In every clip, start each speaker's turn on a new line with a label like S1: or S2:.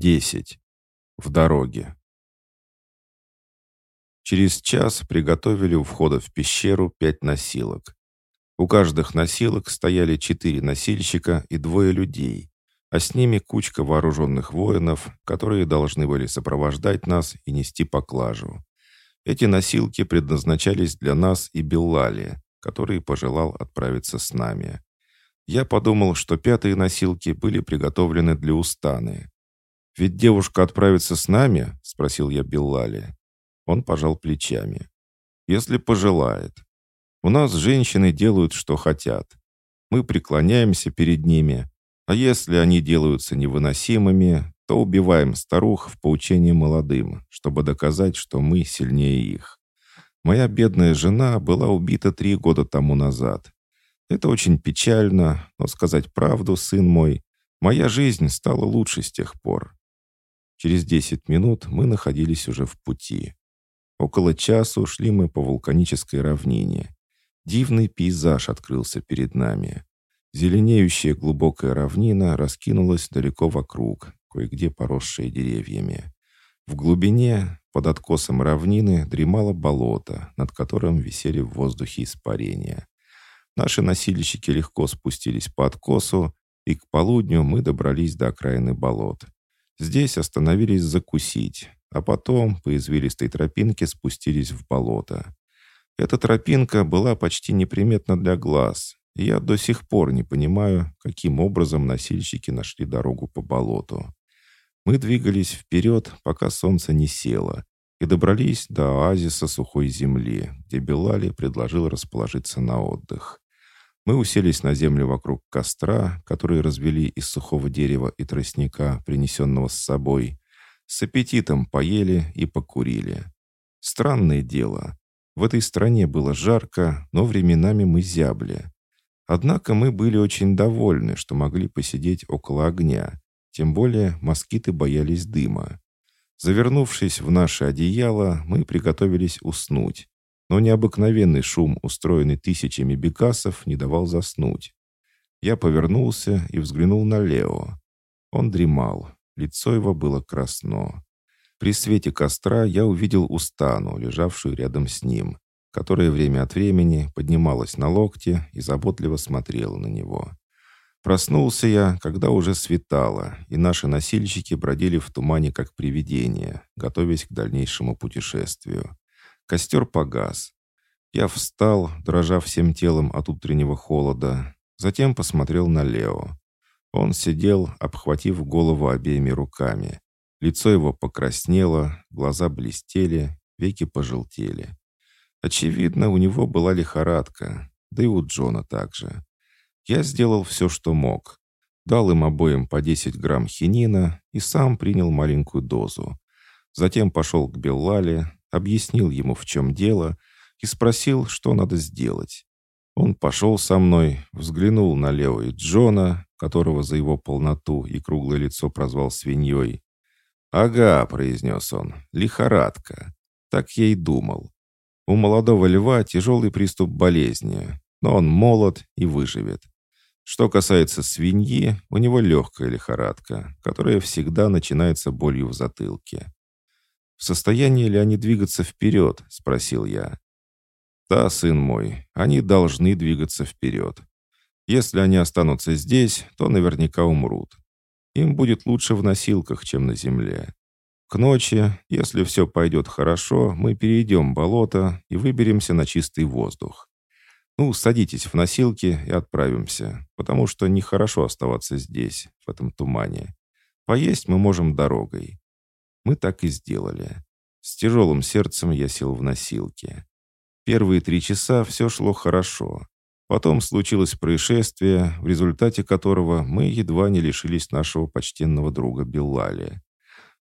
S1: Десять. В дороге. Через час приготовили у входа в пещеру пять носилок. У каждых носилок стояли четыре носильщика и двое людей, а с ними кучка вооруженных воинов, которые должны были сопровождать нас и нести поклажу. Эти носилки предназначались для нас и Беллали, который пожелал отправиться с нами. Я подумал, что пятые носилки были приготовлены для Устаны. «Ведь девушка отправится с нами?» — спросил я Беллали. Он пожал плечами. «Если пожелает. У нас женщины делают, что хотят. Мы преклоняемся перед ними, а если они делаются невыносимыми, то убиваем старух в поучении молодым, чтобы доказать, что мы сильнее их. Моя бедная жена была убита три года тому назад. Это очень печально, но сказать правду, сын мой, моя жизнь стала лучше с тех пор. Через десять минут мы находились уже в пути. Около часа ушли мы по вулканической равнине. Дивный пейзаж открылся перед нами. Зеленеющая глубокая равнина раскинулась далеко вокруг, кое-где поросшая деревьями. В глубине, под откосом равнины, дремало болото, над которым висели в воздухе испарения. Наши носильщики легко спустились по откосу, и к полудню мы добрались до окраины болот. Здесь остановились закусить, а потом по извилистой тропинке спустились в болото. Эта тропинка была почти неприметна для глаз, я до сих пор не понимаю, каким образом носильщики нашли дорогу по болоту. Мы двигались вперед, пока солнце не село, и добрались до оазиса сухой земли, где Белали предложил расположиться на отдых. Мы уселись на землю вокруг костра, который развели из сухого дерева и тростника, принесенного с собой. С аппетитом поели и покурили. Странное дело. В этой стране было жарко, но временами мы зябли. Однако мы были очень довольны, что могли посидеть около огня. Тем более москиты боялись дыма. Завернувшись в наше одеяло, мы приготовились уснуть. Но необыкновенный шум, устроенный тысячами бекасов, не давал заснуть. Я повернулся и взглянул на Лео. Он дремал. Лицо его было красно. При свете костра я увидел Устану, лежавшую рядом с ним которая время от времени поднималась на локте и заботливо смотрела на него. Проснулся я, когда уже светало, и наши носильщики бродили в тумане как привидения, готовясь к дальнейшему путешествию. Костер погас. Я встал, дрожа всем телом от утреннего холода, затем посмотрел на Лео. Он сидел, обхватив голову обеими руками. Лицо его покраснело, глаза блестели, веки пожелтели. Очевидно, у него была лихорадка, да и у Джона также. Я сделал все, что мог. Дал им обоим по 10 грамм хинина и сам принял маленькую дозу. Затем пошел к Беллале, объяснил ему, в чем дело, и спросил, что надо сделать. Он пошел со мной, взглянул на Лео и Джона, которого за его полноту и круглое лицо прозвал свиньей. «Ага», — произнес он, — «лихорадка». Так я и думал. У молодого льва тяжелый приступ болезни, но он молод и выживет. Что касается свиньи, у него легкая лихорадка, которая всегда начинается болью в затылке. «В состоянии ли они двигаться вперед?» — спросил я. «Да, сын мой, они должны двигаться вперед. Если они останутся здесь, то наверняка умрут. Им будет лучше в носилках, чем на земле. К ночи, если все пойдет хорошо, мы перейдем болото и выберемся на чистый воздух. Ну, садитесь в носилки и отправимся, потому что нехорошо оставаться здесь, в этом тумане. Поесть мы можем дорогой. Мы так и сделали. С тяжелым сердцем я сел в носилки. Первые три часа все шло хорошо. Потом случилось происшествие, в результате которого мы едва не лишились нашего почтенного друга Беллали.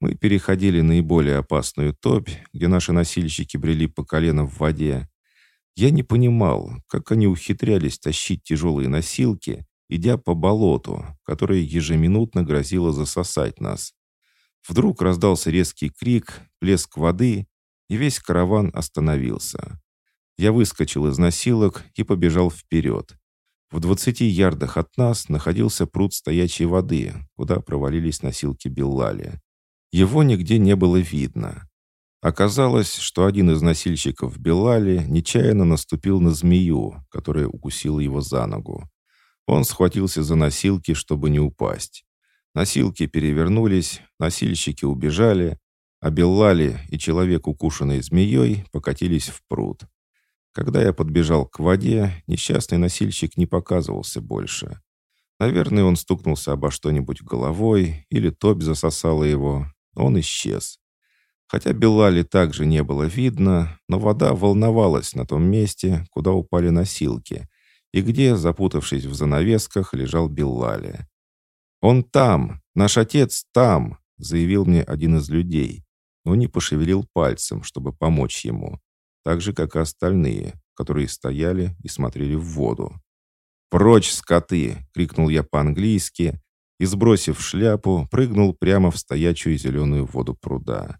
S1: Мы переходили наиболее опасную топь, где наши носильщики брели по колено в воде. Я не понимал, как они ухитрялись тащить тяжелые носилки, идя по болоту, которое ежеминутно грозило засосать нас. Вдруг раздался резкий крик, плеск воды, и весь караван остановился. Я выскочил из носилок и побежал вперед. В 20 ярдах от нас находился пруд стоячей воды, куда провалились носилки Беллали. Его нигде не было видно. Оказалось, что один из носильщиков Белали нечаянно наступил на змею, которая укусила его за ногу. Он схватился за носилки, чтобы не упасть. Носилки перевернулись, носильщики убежали, а Беллали и человек, укушенный змеей, покатились в пруд. Когда я подбежал к воде, несчастный носильщик не показывался больше. Наверное, он стукнулся обо что-нибудь головой, или топь засосала его. Он исчез. Хотя Беллали также не было видно, но вода волновалась на том месте, куда упали носилки, и где, запутавшись в занавесках, лежал Беллали. «Он там! Наш отец там!» — заявил мне один из людей, но не пошевелил пальцем, чтобы помочь ему так же, как и остальные, которые стояли и смотрели в воду. «Прочь, скоты!» — крикнул я по-английски и, сбросив шляпу, прыгнул прямо в стоячую зеленую воду пруда.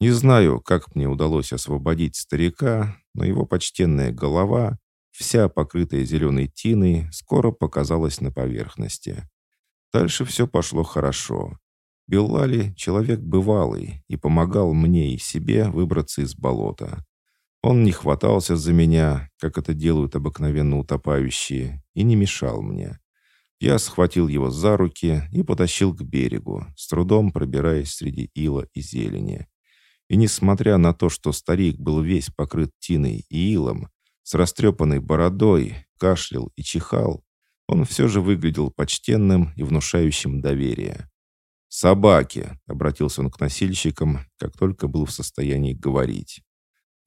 S1: Не знаю, как мне удалось освободить старика, но его почтенная голова, вся покрытая зеленой тиной, скоро показалась на поверхности. Дальше все пошло хорошо. Беллали — человек бывалый и помогал мне и себе выбраться из болота. Он не хватался за меня, как это делают обыкновенно утопающие, и не мешал мне. Я схватил его за руки и потащил к берегу, с трудом пробираясь среди ила и зелени. И несмотря на то, что старик был весь покрыт тиной и илом, с растрепанной бородой, кашлял и чихал, он все же выглядел почтенным и внушающим доверие. «Собаки!» — обратился он к носильщикам, как только был в состоянии говорить.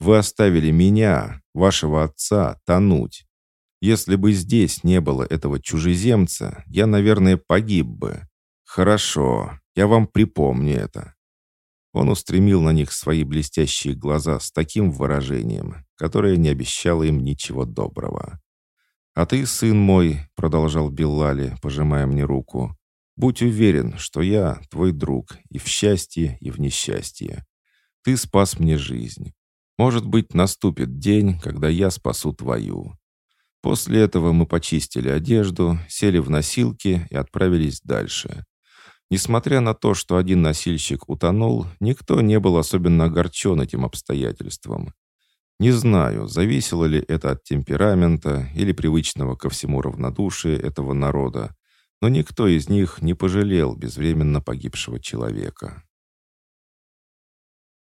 S1: Вы оставили меня, вашего отца, тонуть. Если бы здесь не было этого чужеземца, я, наверное, погиб бы. Хорошо, я вам припомню это». Он устремил на них свои блестящие глаза с таким выражением, которое не обещало им ничего доброго. «А ты, сын мой», — продолжал Беллали, пожимая мне руку, «будь уверен, что я твой друг и в счастье, и в несчастье. Ты спас мне жизнь. Может быть, наступит день, когда я спасу твою». После этого мы почистили одежду, сели в носилки и отправились дальше. Несмотря на то, что один носильщик утонул, никто не был особенно огорчен этим обстоятельством. Не знаю, зависело ли это от темперамента или привычного ко всему равнодушия этого народа, но никто из них не пожалел безвременно погибшего человека.